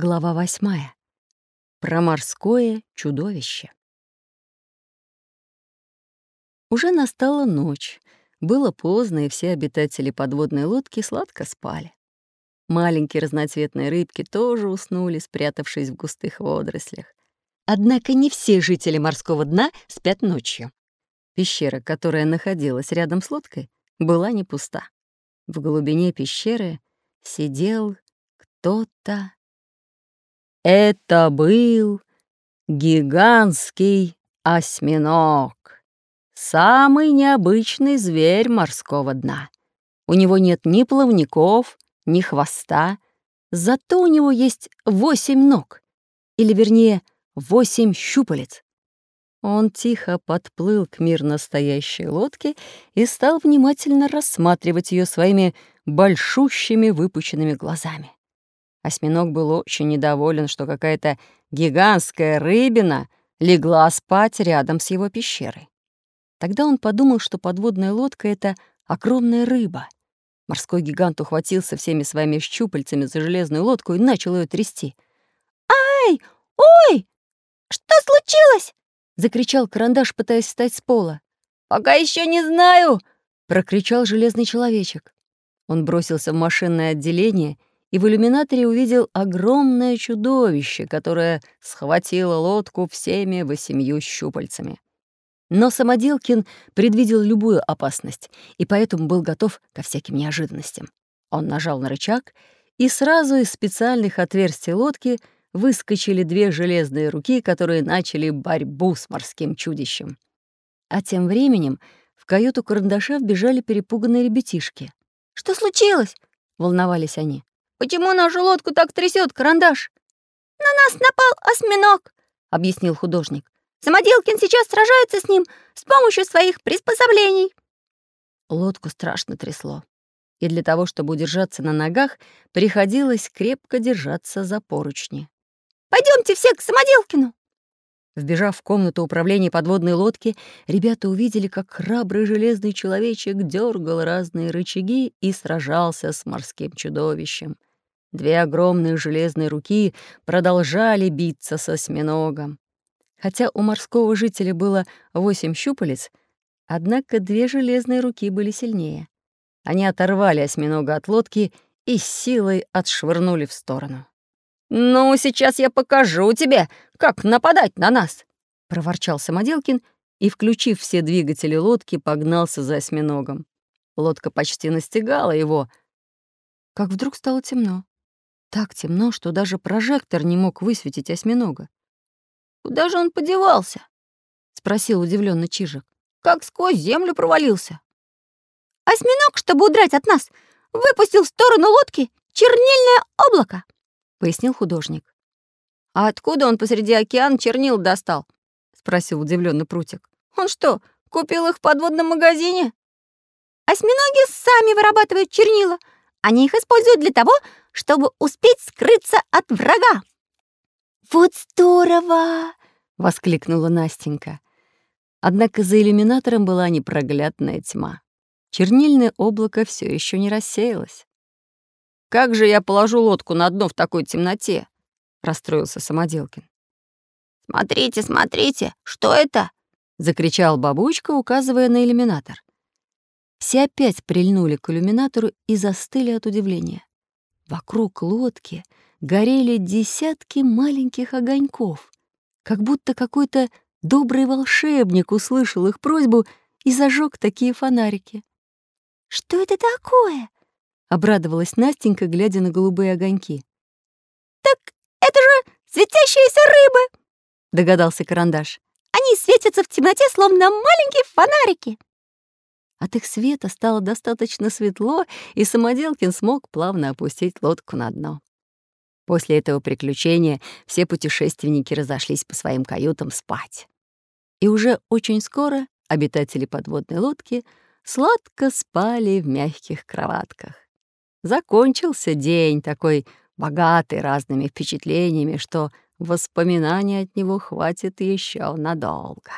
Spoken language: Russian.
Глава восьмая. Про морское чудовище. Уже настала ночь. Было поздно, и все обитатели подводной лодки сладко спали. Маленькие разноцветные рыбки тоже уснули, спрятавшись в густых водорослях. Однако не все жители морского дна спят ночью. Пещера, которая находилась рядом с лодкой, была не пуста. В глубине пещеры сидел кто-то это был гигантский осьминог, самый необычный зверь морского дна. У него нет ни плавников, ни хвоста, зато у него есть восемь ног, или, вернее, восемь щупалец. Он тихо подплыл к мирно стоящей лодке и стал внимательно рассматривать ее своими большущими выпученными глазами. Осьминог был очень недоволен, что какая-то гигантская рыбина легла спать рядом с его пещерой. Тогда он подумал, что подводная лодка — это огромная рыба. Морской гигант ухватился всеми своими щупальцами за железную лодку и начал ее трясти. «Ай! Ой! Что случилось?» — закричал карандаш, пытаясь встать с пола. «Пока еще не знаю!» — прокричал железный человечек. Он бросился в машинное отделение и в иллюминаторе увидел огромное чудовище, которое схватило лодку всеми восемью щупальцами. Но Самоделкин предвидел любую опасность и поэтому был готов ко всяким неожиданностям. Он нажал на рычаг, и сразу из специальных отверстий лодки выскочили две железные руки, которые начали борьбу с морским чудищем. А тем временем в каюту карандаша вбежали перепуганные ребятишки. «Что случилось?» — волновались они. Почему нашу лодку так трясет, карандаш? На нас напал осьминог, объяснил художник. Самоделкин сейчас сражается с ним с помощью своих приспособлений. Лодку страшно трясло. И для того, чтобы удержаться на ногах, приходилось крепко держаться за поручни. Пойдемте все к Самоделкину. Вбежав в комнату управления подводной лодки, ребята увидели, как храбрый железный человечек дергал разные рычаги и сражался с морским чудовищем. Две огромные железные руки продолжали биться со осьминогом. Хотя у морского жителя было восемь щупалец, однако две железные руки были сильнее. Они оторвали осьминога от лодки и силой отшвырнули в сторону. «Ну, сейчас я покажу тебе, как нападать на нас!» — проворчал Самоделкин и, включив все двигатели лодки, погнался за осьминогом. Лодка почти настигала его, как вдруг стало темно. Так темно, что даже прожектор не мог высветить осьминога. «Куда же он подевался?» — спросил удивленно Чижик. «Как сквозь землю провалился». «Осьминог, чтобы удрать от нас, выпустил в сторону лодки чернильное облако», — пояснил художник. «А откуда он посреди океана чернил достал?» — спросил удивленно Прутик. «Он что, купил их в подводном магазине?» «Осьминоги сами вырабатывают чернила. Они их используют для того, чтобы успеть скрыться от врага. «Вот здорово!» — воскликнула Настенька. Однако за иллюминатором была непроглядная тьма. Чернильное облако все еще не рассеялось. «Как же я положу лодку на дно в такой темноте?» — расстроился Самоделкин. «Смотрите, смотрите, что это?» — закричал бабучка, указывая на иллюминатор. Все опять прильнули к иллюминатору и застыли от удивления. Вокруг лодки горели десятки маленьких огоньков, как будто какой-то добрый волшебник услышал их просьбу и зажег такие фонарики. «Что это такое?» — обрадовалась Настенька, глядя на голубые огоньки. «Так это же светящиеся рыбы!» — догадался Карандаш. «Они светятся в темноте, словно маленькие фонарики!» От их света стало достаточно светло, и Самоделкин смог плавно опустить лодку на дно. После этого приключения все путешественники разошлись по своим каютам спать. И уже очень скоро обитатели подводной лодки сладко спали в мягких кроватках. Закончился день такой богатый разными впечатлениями, что воспоминаний от него хватит еще надолго.